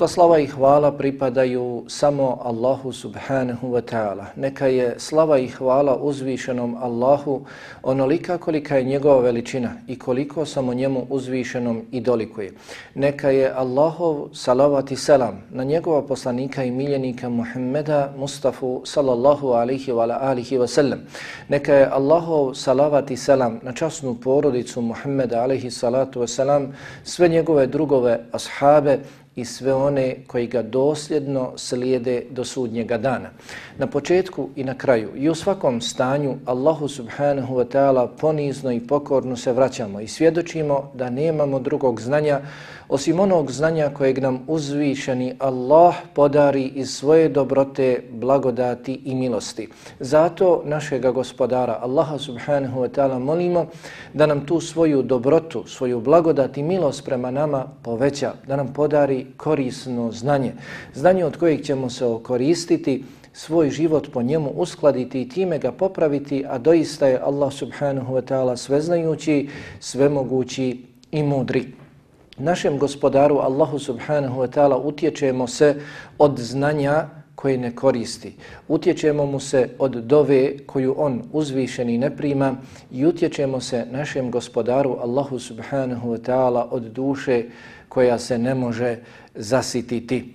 Sva slava i hvala pripadaju samo Allahu subhanahu wa ta'ala. Neka je slava i hvala uzvišenom Allahu onolika kolika je njegova veličina i koliko samo njemu uzvišenom i dolikuje. Neka je Allahov salavat i selam na njegova poslanika i miljenika Muhammeda Mustafa sallallahu alihi wa alihi wa sallam. Neka je Allahov salavat i selam na časnu porodicu Muhammeda alihi salatu wa salam, sve njegove drugove ashabe, i sve one koji ga dosljedno slijede do sudnjega dana. Na početku i na kraju i u svakom stanju Allahu subhanahu wa ta'ala ponizno i pokorno se vraćamo i svjedočimo da nemamo drugog znanja osim onog znanja kojeg nam uzvišeni Allah podari iz svoje dobrote, blagodati i milosti. Zato našega gospodara Allaha subhanahu wa ta'ala molimo da nam tu svoju dobrotu, svoju blagodat i milost prema nama poveća, da nam podari korisno znanje. Znanje od kojeg ćemo se okoristiti svoj život po njemu uskladiti i time ga popraviti, a doista je Allah subhanahu wa ta'ala sveznajući, svemogući i mudri našem gospodaru Allahu subhanahu wa ta'ala utječemo se od znanja koje ne koristi. Utječemo mu se od dove koju on uzvišeni ne prima i utječemo se našem gospodaru Allahu subhanahu wa ta'ala od duše koja se ne može zasititi.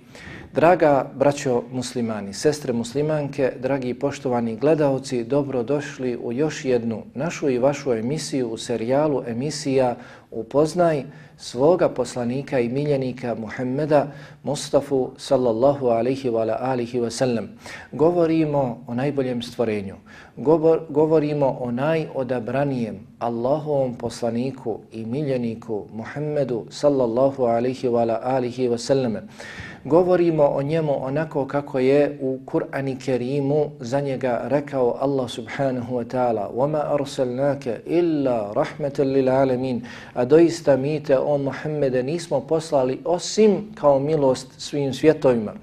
Draga braćo muslimani, sestre muslimanke, dragi poštovani gledaoci, dobrodošli u još jednu našu i vašu emisiju u serijalu emisija Upoznaj svoga poslanika i miljenika Muhammeda Mustafa sallallahu alaihi wa alihi wa sallam. Govorimo o najboljem stvorenju, Govor, govorimo o najodabranijem Allahovom poslaniku i miljeniku Muhammedu sallallahu alaihi wa alihi wa sallam govorimo o njemu onako kako je u Kur'ani Kerimu za njega rekao Allah subhanahu wa ta'ala وَمَا أَرْسَلْنَاكَ إِلَّا رَحْمَةً لِلْعَالَمِينَ A doista mi te, o Muhammede, nismo poslali osim kao milost svim svjetovima.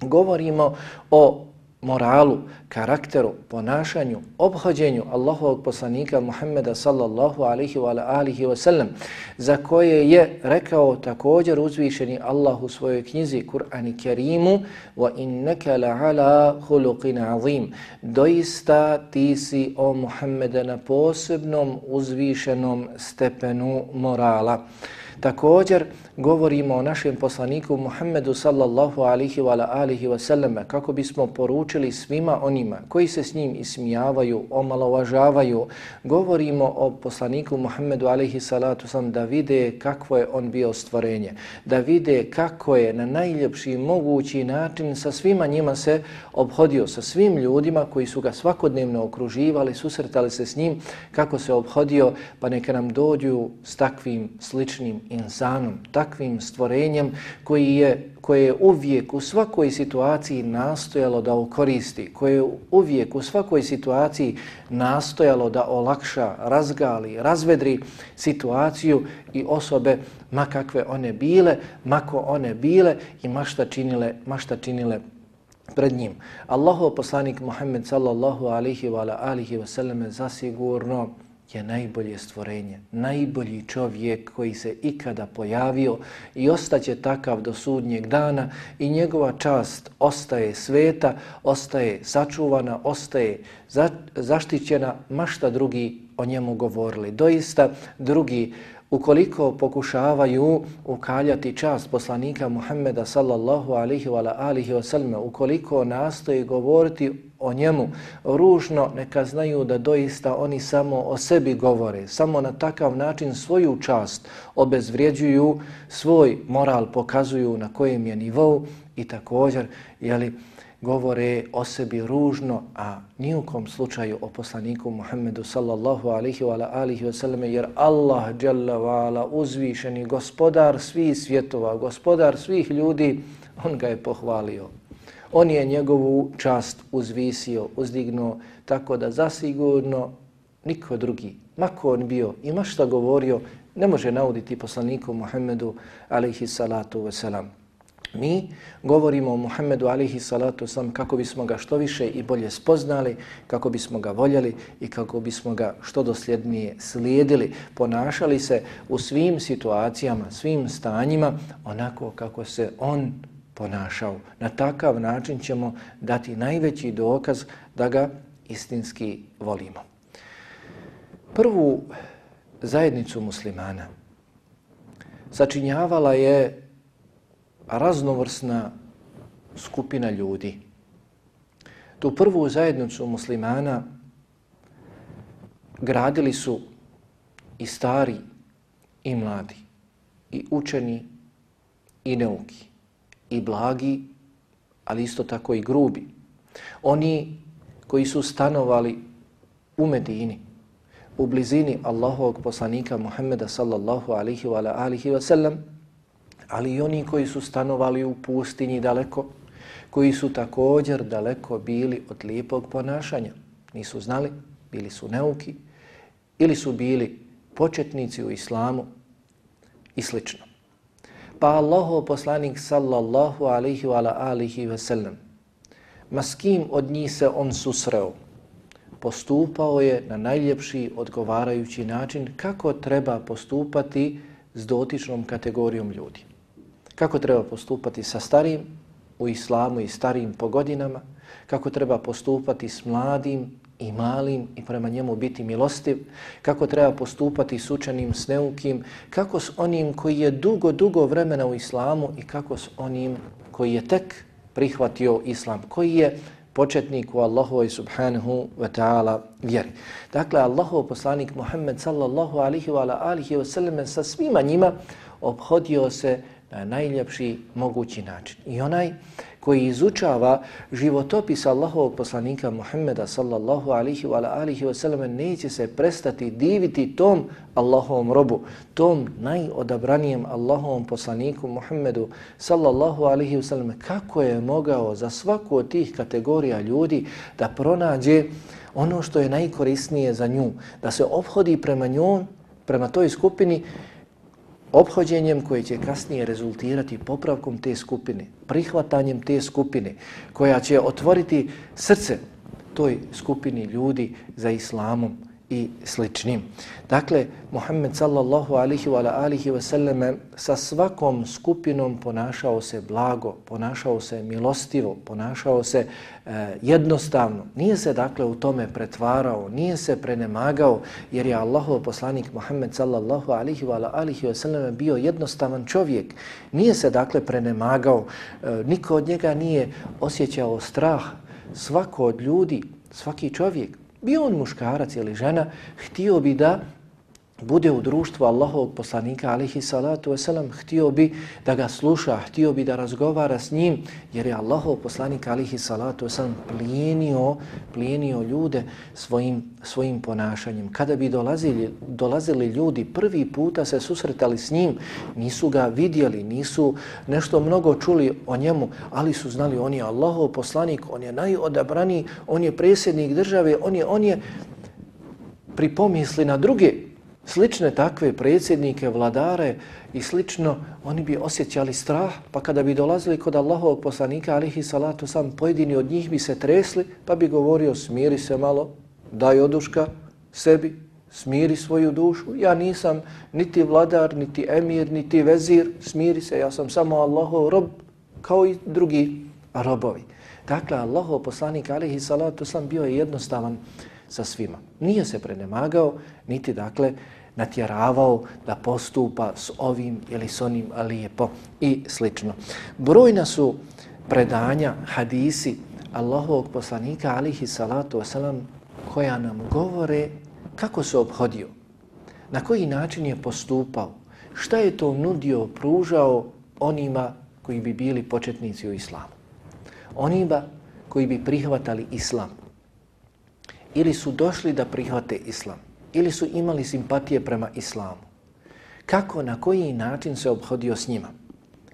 Govorimo o moralu, karakteru, ponašanju, obhođenju Allahovog poslanika Muhammeda sallallahu alihi wa alihi wa sallam, za koje je rekao također uzvišeni Allah u svojoj knjizi Kur'an i Kerimu wa innaka la'ala عَظِيمٍ azim. Doista ti si o Muhammeda na posebnom uzvišenom stepenu morala. Također govorimo o našem poslaniku Muhammedu sallallahu alihi wa alihi wa kako bismo poručili svima onima koji se s njim ismijavaju, omalovažavaju. Govorimo o poslaniku Muhammedu alihi salatu sam da vide kako je on bio stvorenje, da vide kako je na najljepši mogući način sa svima njima se obhodio, sa svim ljudima koji su ga svakodnevno okruživali, susretali se s njim, kako se obhodio, pa neka nam dođu s takvim sličnim insanom, takvim stvorenjem koji je, koje je uvijek u svakoj situaciji nastojalo da ukoristi, koje je uvijek u svakoj situaciji nastojalo da olakša, razgali, razvedri situaciju i osobe makakve one bile, mako one bile i mašta činile, mašta činile pred njim. Allahov poslanik Muhammed sallallahu alihi wa alihi wa sallam zasigurno je najbolje stvorenje, najbolji čovjek koji se ikada pojavio i ostaće takav do sudnjeg dana i njegova čast ostaje sveta, ostaje sačuvana, ostaje za, zaštićena, mašta drugi o njemu govorili. Doista drugi ukoliko pokušavaju ukaljati čast poslanika Muhammeda sallallahu alihi wa alihi wa sallam, ukoliko nastoje govoriti o njemu ružno, neka znaju da doista oni samo o sebi govore, samo na takav način svoju čast obezvrijeđuju, svoj moral pokazuju na kojem je nivou i također, jeli, govore o sebi ružno, a nijukom slučaju o poslaniku Muhammedu sallallahu alihi wa alihi wa sallam, jer Allah jalla wa ala uzvišeni gospodar svih svjetova, gospodar svih ljudi, on ga je pohvalio. On je njegovu čast uzvisio, uzdignuo, tako da zasigurno niko drugi, mako on bio i ma šta govorio, ne može nauditi poslaniku Muhammedu alaihi salatu wasalam. Mi govorimo o Muhammedu alihi salatu sam kako bismo ga što više i bolje spoznali, kako bismo ga voljeli i kako bismo ga što dosljednije slijedili, ponašali se u svim situacijama, svim stanjima onako kako se on ponašao. Na takav način ćemo dati najveći dokaz da ga istinski volimo. Prvu zajednicu muslimana sačinjavala je raznovrsna skupina ljudi. Tu prvu zajednicu muslimana gradili su i stari i mladi, i učeni i neuki, i blagi, ali isto tako i grubi. Oni koji su stanovali u Medini, u blizini Allahovog poslanika Muhammeda sallallahu alihi wa alihi wa sallam, ali i oni koji su stanovali u pustinji daleko, koji su također daleko bili od lijepog ponašanja. Nisu znali, bili su neuki ili su bili početnici u islamu i slično. Pa Allaho poslanik sallallahu alaihi wa alihi wa sallam ma s kim od njih se on susreo, postupao je na najljepši odgovarajući način kako treba postupati s dotičnom kategorijom ljudi. Kako treba postupati sa starim u islamu i starim po godinama, kako treba postupati s mladim i malim i prema njemu biti milostiv, kako treba postupati s učenim, s neukim, kako s onim koji je dugo, dugo vremena u islamu i kako s onim koji je tek prihvatio islam, koji je početnik u Allahovoj subhanahu wa ta'ala vjeri. Dakle, Allahov poslanik Muhammed sallallahu alihi wa alihi wa sallam sa svima njima obhodio se na najljepši mogući način. I onaj koji izučava životopis Allahovog poslanika Muhammeda sallallahu alihi wa alihi wa sallam neće se prestati diviti tom Allahovom robu, tom najodabranijem Allahovom poslaniku Muhammedu sallallahu alihi wa sallam. Kako je mogao za svaku od tih kategorija ljudi da pronađe ono što je najkorisnije za nju, da se obhodi prema njom, prema toj skupini obhođenjem koje će kasnije rezultirati popravkom te skupine, prihvatanjem te skupine koja će otvoriti srce toj skupini ljudi za islamom i sličnim. Dakle, Muhammed sallallahu alihi wa alihi wa sallame sa svakom skupinom ponašao se blago, ponašao se milostivo, ponašao se e, jednostavno. Nije se dakle u tome pretvarao, nije se prenemagao, jer je Allahov poslanik Muhammed sallallahu alihi wa alihi wa sallame bio jednostavan čovjek. Nije se dakle prenemagao, e, niko od njega nije osjećao strah. Svako od ljudi, svaki čovjek, bio on muškarac ili žena, htio bi da bude u društvu Allahovog poslanika alihi salatu wasalam, htio bi da ga sluša, htio bi da razgovara s njim, jer je Allahov poslanik alihi salatu wasalam plijenio, plijenio ljude svojim, svojim ponašanjem. Kada bi dolazili, dolazili ljudi prvi puta se susretali s njim, nisu ga vidjeli, nisu nešto mnogo čuli o njemu, ali su znali on je Allahov poslanik, on je najodabraniji, on je presjednik države, on je, on je pripomisli na druge slične takve predsjednike, vladare i slično, oni bi osjećali strah, pa kada bi dolazili kod Allahovog poslanika, alihi salatu sam, pojedini od njih bi se tresli, pa bi govorio, smiri se malo, daj oduška sebi, smiri svoju dušu. Ja nisam niti vladar, niti emir, niti vezir, smiri se, ja sam samo Allahov rob, kao i drugi robovi. Dakle, Allahov poslanik, alihi salatu sam, bio je jednostavan sa svima. Nije se prenemagao, niti, dakle, natjeravao da postupa s ovim ili s onim lijepo i slično. Brojna su predanja, hadisi Allahovog poslanika alihi salatu wasalam koja nam govore kako se obhodio, na koji način je postupao, šta je to nudio, pružao onima koji bi bili početnici u islamu. Onima koji bi prihvatali islam ili su došli da prihvate islam ili su imali simpatije prema islamu. Kako, na koji način se obhodio s njima?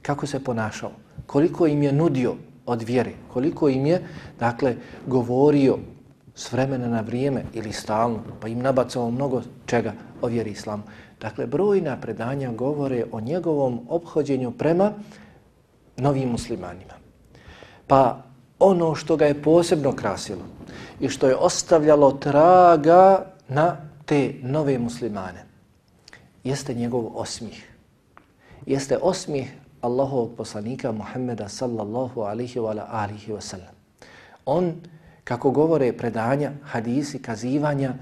Kako se ponašao? Koliko im je nudio od vjere? Koliko im je, dakle, govorio s vremena na vrijeme ili stalno, pa im nabacao mnogo čega o vjeri islamu? Dakle, brojna predanja govore o njegovom obhođenju prema novim muslimanima. Pa ono što ga je posebno krasilo i što je ostavljalo traga na te nove muslimane jeste njegov osmih. Jeste osmih Allahovog poslanika Muhammeda sallallahu alihi wa alihi wa sallam. On, kako govore predanja, hadisi, kazivanja,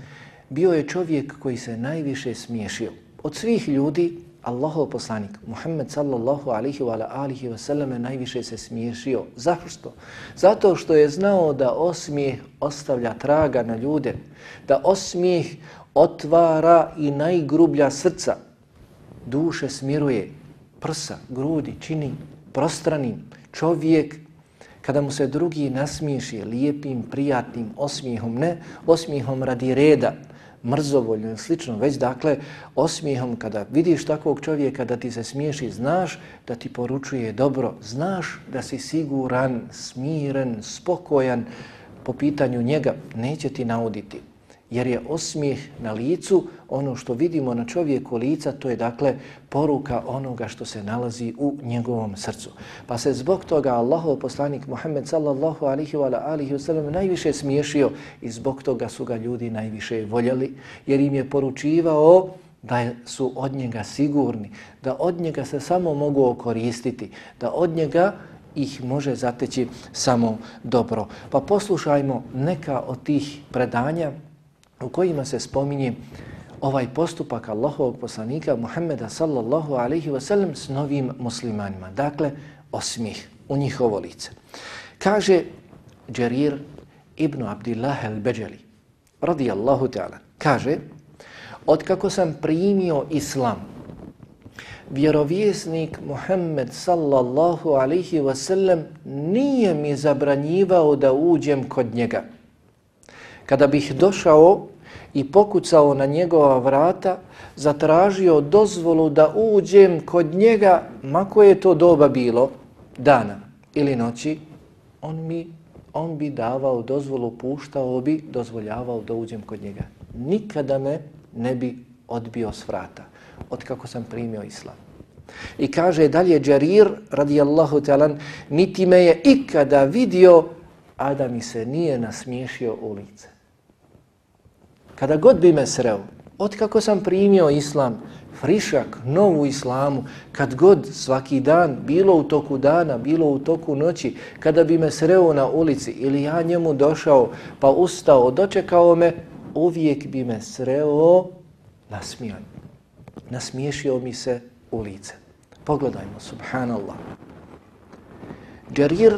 bio je čovjek koji se najviše smiješio. Od svih ljudi, Allahov poslanik Muhammed sallallahu alihi wa alihi wa sallam najviše se smiješio. Zašto? Zato što je znao da osmijeh ostavlja traga na ljude, da osmijeh otvara i najgrublja srca, duše smiruje, prsa, grudi, čini prostranim. Čovjek, kada mu se drugi nasmiješi lijepim, prijatnim osmijehom, ne osmijehom radi reda, mrzovoljno i slično, već dakle osmijehom kada vidiš takvog čovjeka da ti se smiješi, znaš da ti poručuje dobro, znaš da si siguran, smiren, spokojan po pitanju njega, neće ti nauditi jer je osmijeh na licu ono što vidimo na čovjeku lica, to je dakle poruka onoga što se nalazi u njegovom srcu. Pa se zbog toga Allahov poslanik Muhammed sallallahu alihi wa alihi wasallam najviše smiješio i zbog toga su ga ljudi najviše voljeli, jer im je poručivao da su od njega sigurni, da od njega se samo mogu okoristiti, da od njega ih može zateći samo dobro. Pa poslušajmo neka od tih predanja u kojima se spominje ovaj postupak Allahovog poslanika Muhammeda sallallahu alaihi wa sallam s novim muslimanima. Dakle, osmih u njihovo lice. Kaže Džerir ibn Abdillah al-Bajali, radijallahu ta'ala, kaže, od kako sam primio islam, vjerovjesnik Muhammed sallallahu alaihi wa sallam nije mi zabranjivao da uđem kod njega. Kada bih došao i pokucao na njegova vrata, zatražio dozvolu da uđem kod njega, mako je to doba bilo, dana ili noći, on mi on bi davao dozvolu, puštao bi, dozvoljavao da uđem kod njega. Nikada me ne bi odbio s vrata, od kako sam primio islam. I kaže dalje Džarir, radijallahu talan, niti me je ikada vidio, a da mi se nije nasmiješio u lice kada god bi me sreo, otkako sam primio islam, frišak, novu islamu, kad god svaki dan, bilo u toku dana, bilo u toku noći, kada bi me sreo na ulici ili ja njemu došao pa ustao, dočekao me, uvijek bi me sreo nasmijan. Nasmiješio mi se u lice. Pogledajmo, subhanallah. Jarir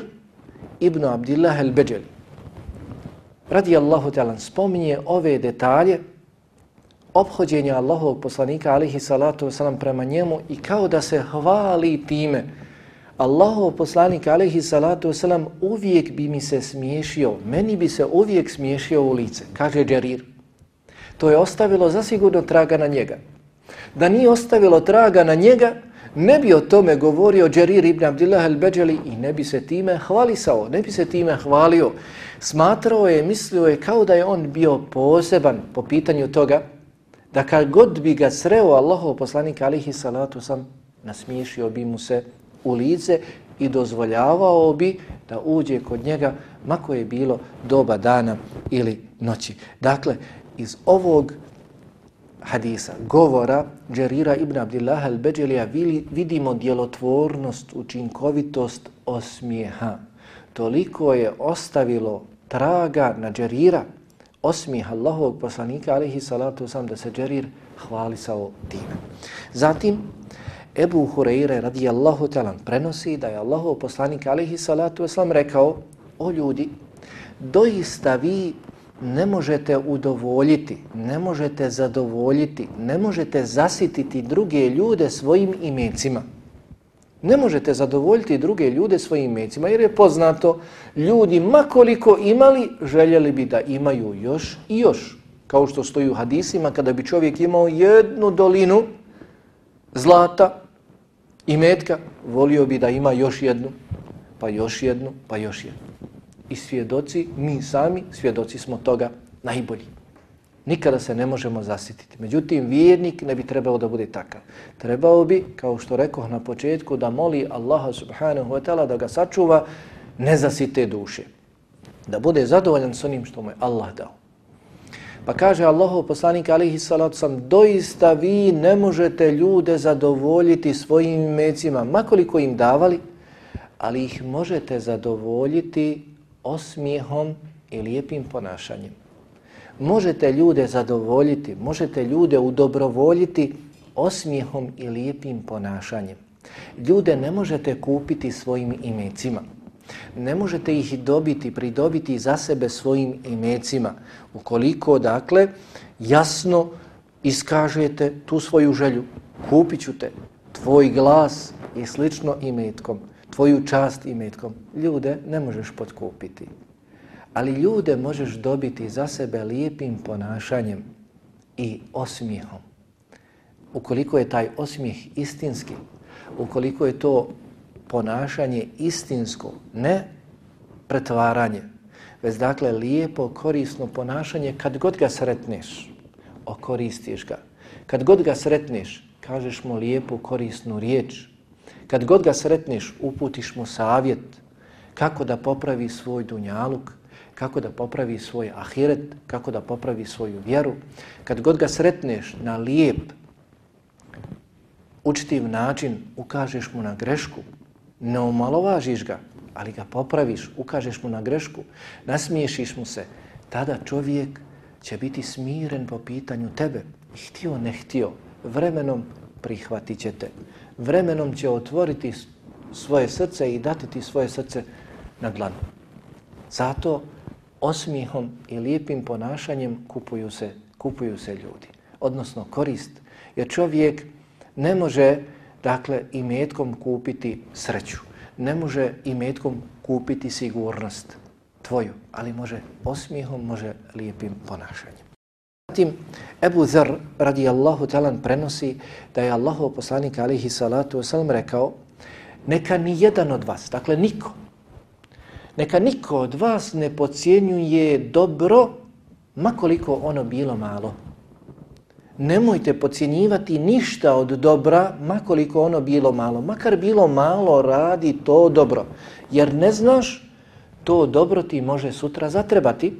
ibn Abdillah al-Beđeli radijallahu ta'ala spominje ove detalje obhođenja Allahovog poslanika alihi salatu wasalam prema njemu i kao da se hvali time. Allahov poslanik alihi salatu wasalam uvijek bi mi se smiješio, meni bi se uvijek smiješio u lice, kaže Džarir. To je ostavilo zasigurno traga na njega. Da nije ostavilo traga na njega, ne bi o tome govorio Džarir ibn Abdillah al-Beđali i ne bi se time hvalisao, ne bi se time hvalio. Smatrao je, mislio je kao da je on bio poseban po pitanju toga da kad god bi ga sreo Allahov poslanik alihi salatu sam nasmiješio bi mu se u lice i dozvoljavao bi da uđe kod njega mako je bilo doba dana ili noći. Dakle, iz ovog hadisa, govora Džerira ibn Abdillaha al-Beđelija vidimo djelotvornost, učinkovitost osmijeha. Toliko je ostavilo traga na Džerira, osmih Allahovog poslanika, alihi salatu sam, da se Džerir hvali sa time. Zatim, Ebu Hureyre radijallahu talan prenosi da je Allahov poslanik, alihi salatu wasalam rekao, o ljudi, doista vi ne možete udovoljiti, ne možete zadovoljiti, ne možete zasititi druge ljude svojim imecima. Ne možete zadovoljiti druge ljude svojim mecima jer je poznato ljudi makoliko imali željeli bi da imaju još i još. Kao što stoji u hadisima kada bi čovjek imao jednu dolinu zlata i metka, volio bi da ima još jednu, pa još jednu, pa još jednu. I svjedoci, mi sami svjedoci smo toga najbolji. Nikada se ne možemo zasititi. Međutim, vjernik ne bi trebao da bude takav. Trebao bi, kao što rekoh na početku, da moli Allaha subhanahu wa ta'ala da ga sačuva nezasite duše. Da bude zadovoljan s onim što mu je Allah dao. Pa kaže Allahov poslanik alihi salatu sam, doista vi ne možete ljude zadovoljiti svojim imecima, makoliko im davali, ali ih možete zadovoljiti osmijehom i lijepim ponašanjem možete ljude zadovoljiti, možete ljude udobrovoljiti osmijehom i lijepim ponašanjem. Ljude ne možete kupiti svojim imecima. Ne možete ih dobiti, pridobiti za sebe svojim imecima. Ukoliko, dakle, jasno iskažete tu svoju želju, kupit ću te, tvoj glas i slično imetkom, tvoju čast imetkom, ljude ne možeš podkupiti. Ali ljude možeš dobiti za sebe lijepim ponašanjem i osmijehom. Ukoliko je taj osmijeh istinski, ukoliko je to ponašanje istinsko, ne pretvaranje, već dakle lijepo, korisno ponašanje, kad god ga sretneš, okoristiš ga. Kad god ga sretneš, kažeš mu lijepu, korisnu riječ. Kad god ga sretneš, uputiš mu savjet kako da popravi svoj dunjaluk, kako da popravi svoj ahiret, kako da popravi svoju vjeru. Kad god ga sretneš na lijep, učtiv način, ukažeš mu na grešku, ne omalovažiš ga, ali ga popraviš, ukažeš mu na grešku, nasmiješiš mu se, tada čovjek će biti smiren po pitanju tebe. Htio, ne htio, vremenom prihvatit će te. Vremenom će otvoriti svoje srce i dati ti svoje srce na dlanu. Zato osmihom i lijepim ponašanjem kupuju se, kupuju se ljudi. Odnosno korist. Jer čovjek ne može dakle i metkom kupiti sreću. Ne može i metkom kupiti sigurnost tvoju, ali može osmihom, može lijepim ponašanjem. Zatim, Ebu Zar radijallahu talan prenosi da je Allahov poslanik alihi salatu wasalam rekao neka ni jedan od vas, dakle niko, Neka niko od vas ne pocijenjuje dobro, makoliko ono bilo malo. Nemojte pocijenjivati ništa od dobra, makoliko ono bilo malo. Makar bilo malo, radi to dobro. Jer ne znaš, to dobro ti može sutra zatrebati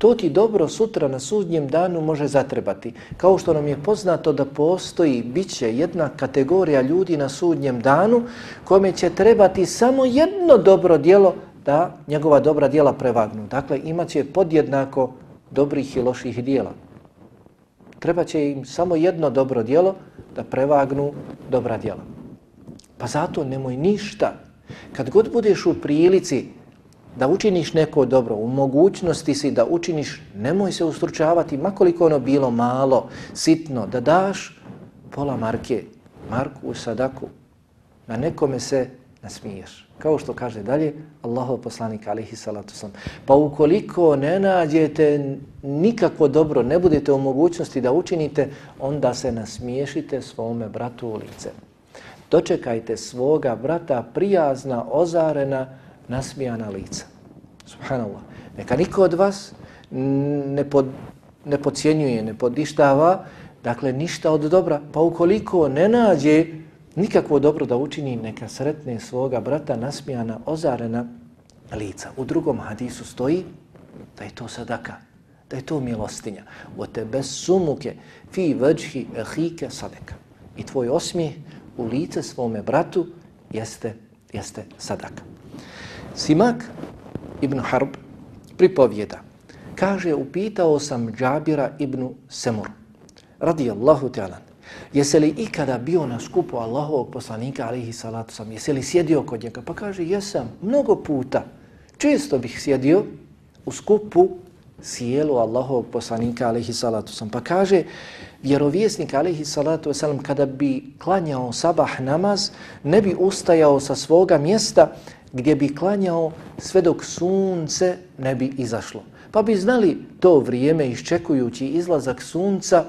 To ti dobro sutra na sudnjem danu može zatrebati. Kao što nam je poznato da postoji, bit će jedna kategorija ljudi na sudnjem danu kome će trebati samo jedno dobro dijelo da njegova dobra dijela prevagnu. Dakle, imaće podjednako dobrih i loših dijela. Treba će im samo jedno dobro dijelo da prevagnu dobra dijela. Pa zato nemoj ništa. Kad god budeš u prilici da učiniš neko dobro, u mogućnosti si da učiniš, nemoj se ustručavati, makoliko ono bilo malo, sitno, da daš pola marke, marku u sadaku, na nekome se nasmiješ. Kao što kaže dalje Allahov poslanik alihi salatu sam. Pa ukoliko ne nađete nikako dobro, ne budete u mogućnosti da učinite, onda se nasmiješite svome bratu u lice. Dočekajte svoga brata prijazna, ozarena, nasmijana lica. Subhanallah. Neka niko od vas ne, pod, ne pocijenjuje, ne podištava, dakle ništa od dobra. Pa ukoliko ne nađe nikakvo dobro da učini, neka sretne svoga brata nasmijana, ozarena lica. U drugom hadisu stoji da je to sadaka, da je to milostinja. O tebe sumuke fi vajhi ehike sadaka. I tvoj osmijeh u lice svome bratu jeste, jeste sadaka. Simak ibn Harb pripovjeda. Kaže, upitao sam Džabira ibn Semur, radijallahu ta'ala, jesi li ikada bio na skupu Allahovog poslanika, alihi salatu sam, jesi li sjedio kod njega? Pa kaže, jesam, mnogo puta. Često bih sjedio u skupu sjelu Allahovog poslanika, alihi salatu sam. Pa kaže, vjerovjesnik, alihi salatu wasalam, kada bi klanjao sabah namaz, ne bi ustajao sa svoga mjesta, gdje bi klanjao sve dok sunce ne bi izašlo. Pa bi znali to vrijeme iščekujući izlazak sunca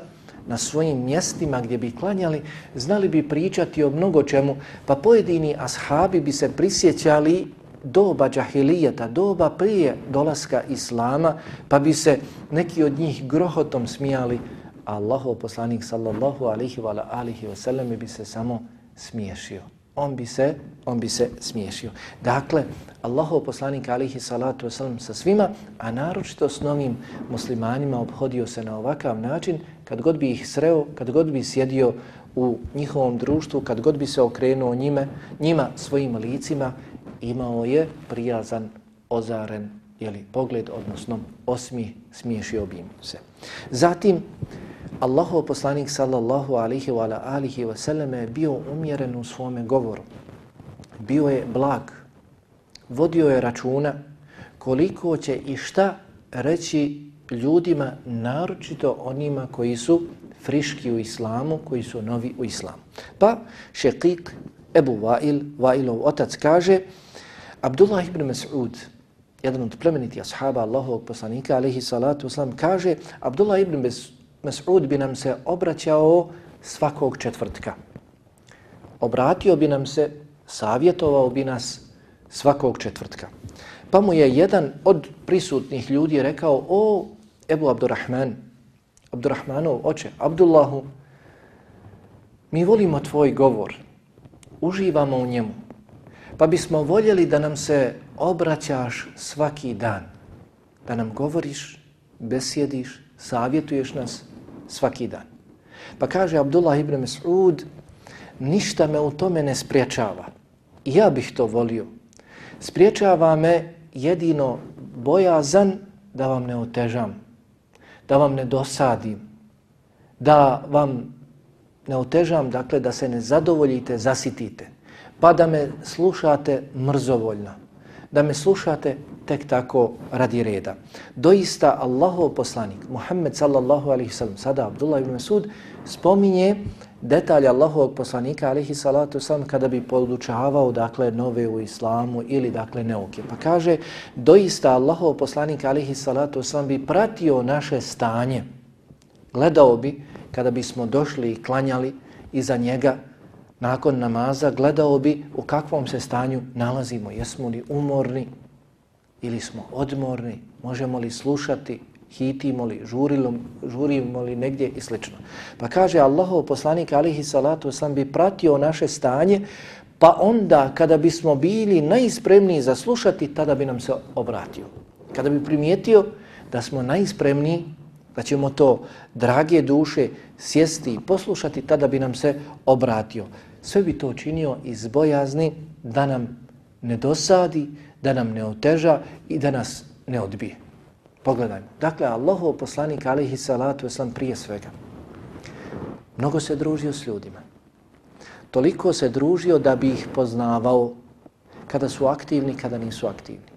na svojim mjestima gdje bi klanjali, znali bi pričati o mnogo čemu, pa pojedini ashabi bi se prisjećali doba džahilijeta, doba prije dolaska Islama, pa bi se neki od njih grohotom smijali, a Allahov poslanik sallallahu alihi wa alihi wa sallam bi se samo smiješio on bi se on bi se smiješio. Dakle, Allahov poslanik alihi salatu wasalam sa svima, a naročito s novim muslimanima obhodio se na ovakav način, kad god bi ih sreo, kad god bi sjedio u njihovom društvu, kad god bi se okrenuo njime, njima svojim licima, imao je prijazan, ozaren jeli, pogled, odnosno osmi smiješio bi im se. Zatim, Allahov poslanik sallallahu alihi wa alihi wa sallam je bio umjeren u svome govoru. Bio je blag. Vodio je računa koliko će i šta reći ljudima, naročito onima koji su friški u islamu, koji su novi u islamu. Pa šekik Ebu Vail, Vailov otac kaže, Abdullah ibn Mas'ud, jedan od plemeniti ashaba Allahovog poslanika, alaihi salatu uslam, kaže, Abdullah ibn Mas'ud, Mas'ud bi nam se obraćao svakog četvrtka. Obratio bi nam se, savjetovao bi nas svakog četvrtka. Pa mu je jedan od prisutnih ljudi rekao, o Ebu Abdurrahman, Abdurrahmanov oče, Abdullahu, mi volimo tvoj govor, uživamo u njemu, pa bismo voljeli da nam se obraćaš svaki dan, da nam govoriš, besjediš, savjetuješ nas, svaki dan. Pa kaže Abdullah ibn Mas'ud, ništa me u tome ne spriječava. Ja bih to volio. Spriječava me jedino bojazan da vam ne otežam, da vam ne dosadim, da vam ne otežam, dakle da se ne zadovoljite, zasitite, pa da me slušate mrzovoljno, da me slušate tek tako radi reda. Doista Allahov poslanik, Muhammed sallallahu alaihi sallam, sada Abdullah ibn Masud, spominje detalj Allahovog poslanika alihi salatu sam kada bi podučavao dakle nove u islamu ili dakle neuke. Pa kaže, doista Allahov poslanik alihi salatu sam bi pratio naše stanje, gledao bi kada bismo došli i klanjali iza njega, nakon namaza, gledao bi u kakvom se stanju nalazimo, jesmo li umorni, ili smo odmorni, možemo li slušati, hitimo li, žurilo, žurimo li negdje i slično. Pa kaže Allahov poslanik alihi salatu sam bi pratio naše stanje, pa onda kada bismo bili najspremniji za slušati, tada bi nam se obratio. Kada bi primijetio da smo najspremniji, da ćemo to drage duše sjesti i poslušati, tada bi nam se obratio. Sve bi to činio iz bojazni da nam ne dosadi, da nam ne oteža i da nas ne odbije. Pogledajmo. Dakle, Allahov poslanik alihi salatu sam prije svega. Mnogo se družio s ljudima. Toliko se družio da bi ih poznavao kada su aktivni, kada nisu aktivni.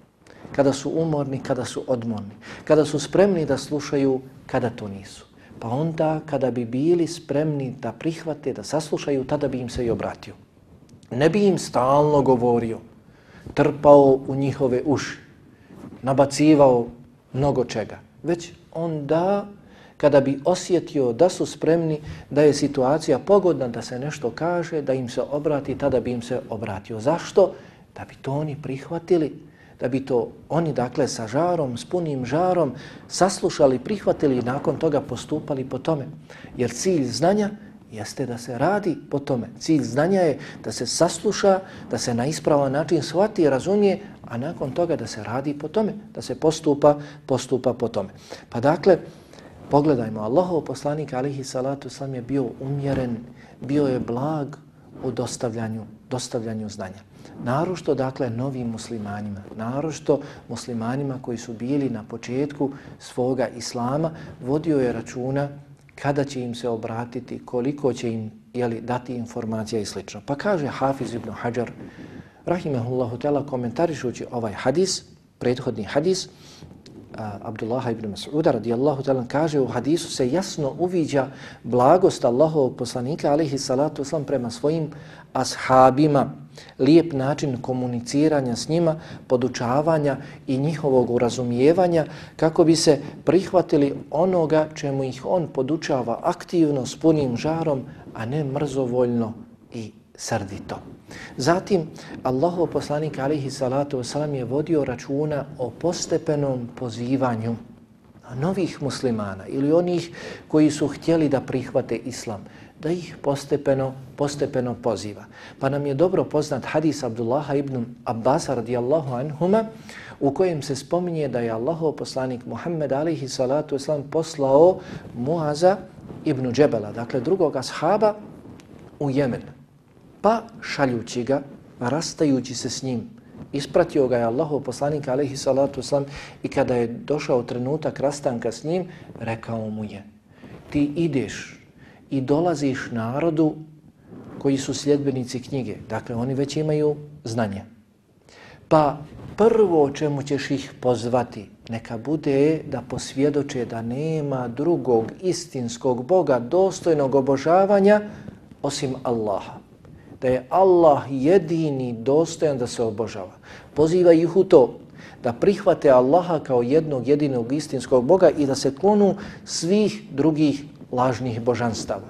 Kada su umorni, kada su odmorni. Kada su spremni da slušaju, kada to nisu. Pa onda kada bi bili spremni da prihvate, da saslušaju, tada bi im se i obratio. Ne bi im stalno govorio, trpao u njihove uši, nabacivao mnogo čega. Već onda kada bi osjetio da su spremni, da je situacija pogodna, da se nešto kaže, da im se obrati, tada bi im se obratio. Zašto? Da bi to oni prihvatili, da bi to oni dakle sa žarom, s punim žarom saslušali, prihvatili i nakon toga postupali po tome. Jer cilj znanja jeste da se radi po tome. Cilj znanja je da se sasluša, da se na ispravan način shvati i razumije, a nakon toga da se radi po tome, da se postupa, postupa po tome. Pa dakle, pogledajmo, Allahov poslanik alihi salatu sam je bio umjeren, bio je blag u dostavljanju, dostavljanju znanja. Narošto, dakle, novim muslimanima, narošto muslimanima koji su bili na početku svoga islama, vodio je računa kada će im se obratiti, koliko će im jeli, dati informacija i sl. Pa kaže Hafiz ibn Hajar, rahimahullahu ta'ala, komentarišući ovaj hadis, prethodni hadis, Abdullah ibn Mas'uda radijallahu ta'ala kaže u hadisu se jasno uviđa blagost Allahovog poslanika alihi salatu uslam prema svojim ashabima, lijep način komuniciranja s njima, podučavanja i njihovog urazumijevanja kako bi se prihvatili onoga čemu ih on podučava aktivno, s punim žarom, a ne mrzovoljno i srdito. Zatim, Allahov poslanik alihi salatu wasalam je vodio računa o postepenom pozivanju novih muslimana ili onih koji su htjeli da prihvate islam, da ih postepeno, postepeno poziva. Pa nam je dobro poznat hadis Abdullaha ibn Abbas radijallahu anhuma u kojem se spominje da je Allahov poslanik Muhammed alihi salatu wasalam poslao Muaza ibn Džebela, dakle drugog ashaba u Jemen pa šaljući ga, rastajući se s njim, ispratio ga je Allahov poslanik alaihi salatu wasalam i kada je došao trenutak rastanka s njim, rekao mu je, ti ideš i dolaziš narodu koji su sljedbenici knjige, dakle oni već imaju znanje. Pa prvo čemu ćeš ih pozvati, neka bude da posvjedoče da nema drugog istinskog Boga dostojnog obožavanja osim Allaha da je Allah jedini dostojan da se obožava. Poziva ih u to da prihvate Allaha kao jednog jedinog istinskog Boga i da se klonu svih drugih lažnih božanstava.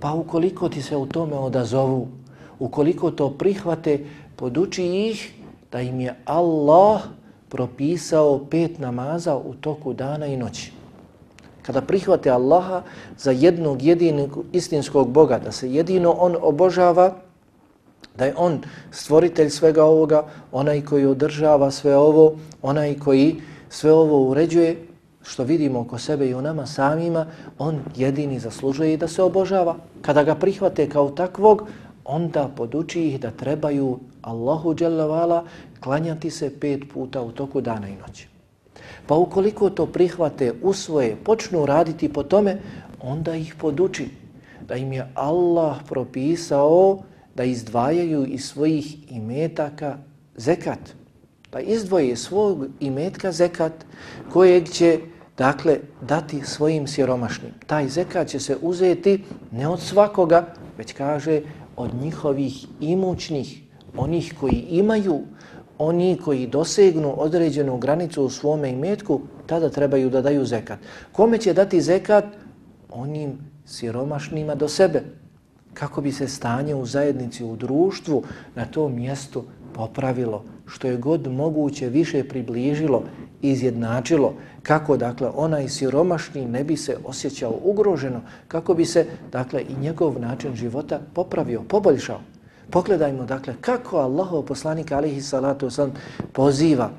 Pa ukoliko ti se u tome odazovu, ukoliko to prihvate, poduči ih da im je Allah propisao pet namaza u toku dana i noći. Kada prihvate Allaha za jednog jedinog istinskog Boga, da se jedino On obožava, da je on stvoritelj svega ovoga, onaj koji održava sve ovo, onaj koji sve ovo uređuje, što vidimo oko sebe i u nama samima, on jedini zaslužuje i da se obožava. Kada ga prihvate kao takvog, onda poduči ih da trebaju Allahu dželavala klanjati se pet puta u toku dana i noći. Pa ukoliko to prihvate usvoje, počnu raditi po tome, onda ih poduči da im je Allah propisao da izdvajaju iz svojih imetaka zekat. Pa izdvoje svog imetka zekat kojeg će dakle dati svojim siromašnim. Taj zekat će se uzeti ne od svakoga, već kaže od njihovih imućnih, onih koji imaju, oni koji dosegnu određenu granicu u svome imetku, tada trebaju da daju zekat. Kome će dati zekat? Onim siromašnima do sebe kako bi se stanje u zajednici, u društvu na tom mjestu popravilo, što je god moguće više približilo, izjednačilo, kako dakle onaj siromašni ne bi se osjećao ugroženo, kako bi se dakle i njegov način života popravio, poboljšao. Pogledajmo dakle kako Allahov poslanik alihi salatu wasalam poziva,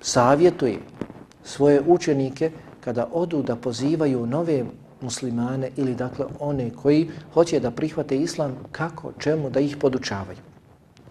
savjetuje, svoje učenike kada odu da pozivaju nove muslimane ili dakle one koji hoće da prihvate islam, kako, čemu da ih podučavaju.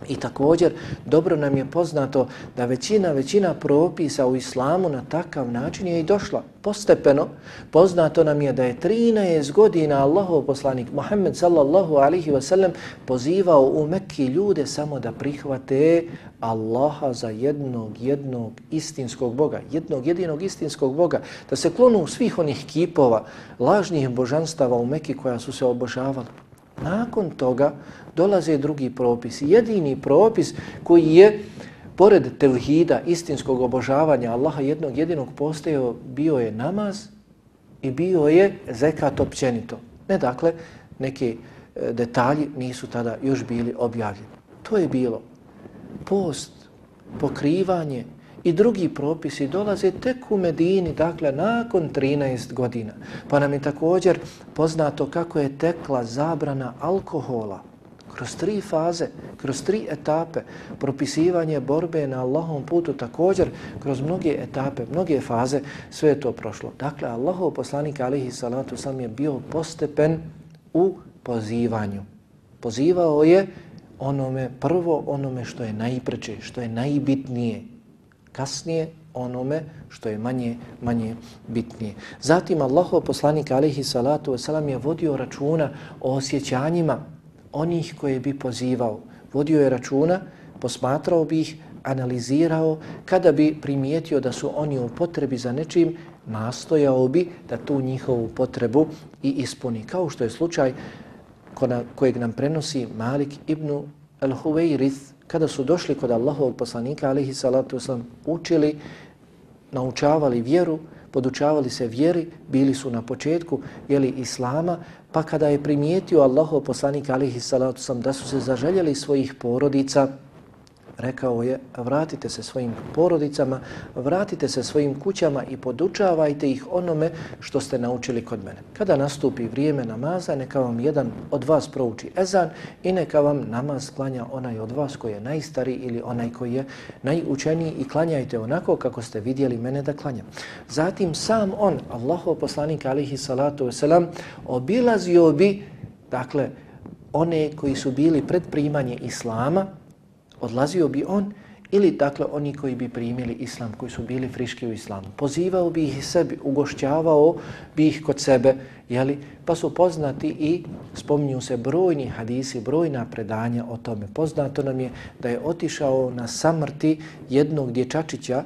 I također, dobro nam je poznato da većina, većina propisa u islamu na takav način je i došla postepeno. Poznato nam je da je 13 godina Allahov poslanik Muhammed sallallahu alihi wasallam pozivao u Mekki ljude samo da prihvate Allaha za jednog, jednog istinskog Boga, jednog jedinog istinskog Boga, da se klonu svih onih kipova, lažnih božanstava u Mekki koja su se obožavala Nakon toga dolaze drugi propisi. Jedini propis koji je, pored tevhida, istinskog obožavanja Allaha jednog jedinog postao bio je namaz i bio je zekat općenito. Ne dakle, neki e, detalji nisu tada još bili objavljeni. To je bilo post, pokrivanje i drugi propisi dolaze tek u Medini, dakle nakon 13 godina. Pa nam je također poznato kako je tekla zabrana alkohola kroz tri faze, kroz tri etape, propisivanje borbe na Allahom putu također kroz mnoge etape, mnoge faze, sve je to prošlo. Dakle, Allahov poslanik alihi salatu sam je bio postepen u pozivanju. Pozivao je onome, prvo onome što je najpreče, što je najbitnije. Kasnije onome što je manje, manje bitnije. Zatim Allahov poslanik alejhi salatu vesselam je vodio računa o osjećanjima onih koje bi pozivao. Vodio je računa, posmatrao bi ih, analizirao, kada bi primijetio da su oni u potrebi za nečim, nastojao bi da tu njihovu potrebu i ispuni. Kao što je slučaj kojeg nam prenosi Malik ibn al-Huwayrith kada su došli kod Allahovog poslanika, alihi salatu wasalam, učili, naučavali vjeru, podučavali se vjeri, bili su na početku jeli, Islama, pa kada je primijetio Allahov poslanik alihi salatu sam da su se zaželjeli svojih porodica, rekao je vratite se svojim porodicama, vratite se svojim kućama i podučavajte ih onome što ste naučili kod mene. Kada nastupi vrijeme namaza, neka vam jedan od vas prouči ezan i neka vam namaz klanja onaj od vas koji je najstariji ili onaj koji je najučeniji i klanjajte onako kako ste vidjeli mene da klanjam. Zatim sam on, Allahov poslanik alihi salatu wasalam, obilazio bi, dakle, one koji su bili pred primanje Islama, odlazio bi on ili dakle oni koji bi primili islam, koji su bili friški u islamu. Pozivao bi ih sebi, ugošćavao bi ih kod sebe, jeli? pa su poznati i spominju se brojni hadisi, brojna predanja o tome. Poznato nam je da je otišao na samrti jednog dječačića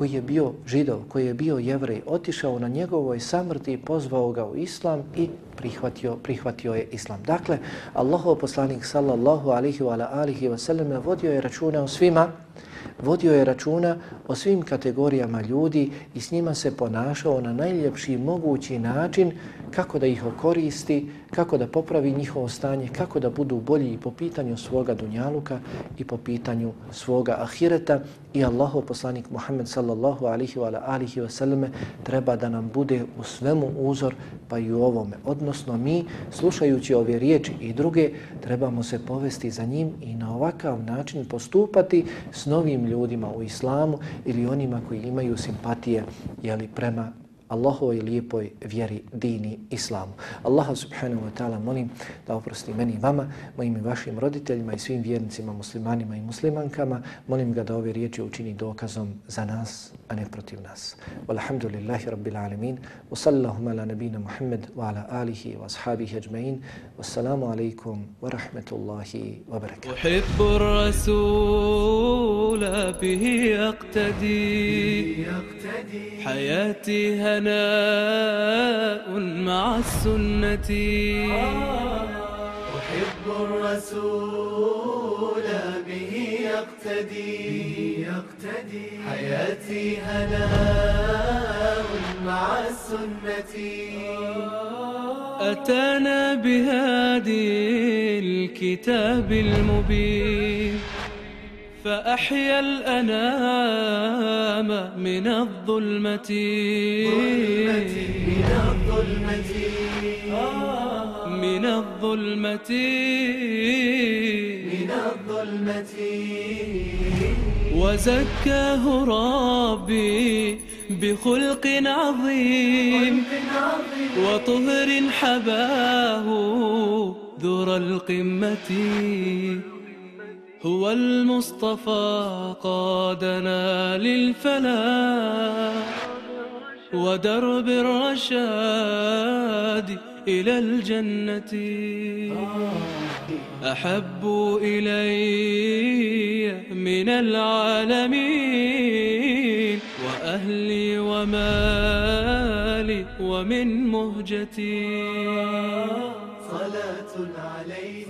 koji je bio židov, koji je bio jevrej, otišao na njegovoj samrti, pozvao ga u islam i prihvatio, prihvatio je islam. Dakle, Allahov poslanik sallallahu alihi wa alihi wa sallam vodio je računa o svima, vodio je računa o svim kategorijama ljudi i s njima se ponašao na najljepši mogući način kako da ih okoristi, kako da popravi njihovo stanje, kako da budu bolji po pitanju svoga dunjaluka i po pitanju svoga ahireta. I Allahov poslanik Muhammed sallallahu alihi wa alihi wa sallame treba da nam bude u svemu uzor pa i u ovome. Odnosno mi, slušajući ove riječi i druge, trebamo se povesti za njim i na ovakav način postupati s novim ljudima u islamu ili onima koji imaju simpatije jeli, prema Allahovoj lijepoj vjeri, dini, islamu. Allaha subhanahu wa ta'ala molim da oprosti meni i vama, mojim i vašim roditeljima i svim vjernicima, muslimanima i muslimankama. Molim ga da ove riječi učini dokazom za nas, a ne protiv nas. Walhamdulillahi rabbil alamin. Wa sallahu ala nabina Muhammad wa ala alihi wa ashabihi ajma'in. Wassalamu alaikum wa rahmetullahi wa barakatuh. أحب الرسول به أقتدي حياتي هناء مع السنة. أحب الرسول به يقتدي. يقتدي. حياتي هناء مع السنة. أتانا بهادي الكتاب المبين. فأحيا الأنام من الظلمة. من الظلمة. من الظلمة من الظلمة وزكاه ربي بخلق عظيم. وطهر حباه ذر القمة هو المصطفى قادنا للفلاح ودرب الرشاد إلى الجنة. أحب إلي من العالمين وأهلي ومالي ومن مهجتي. صلاة عليه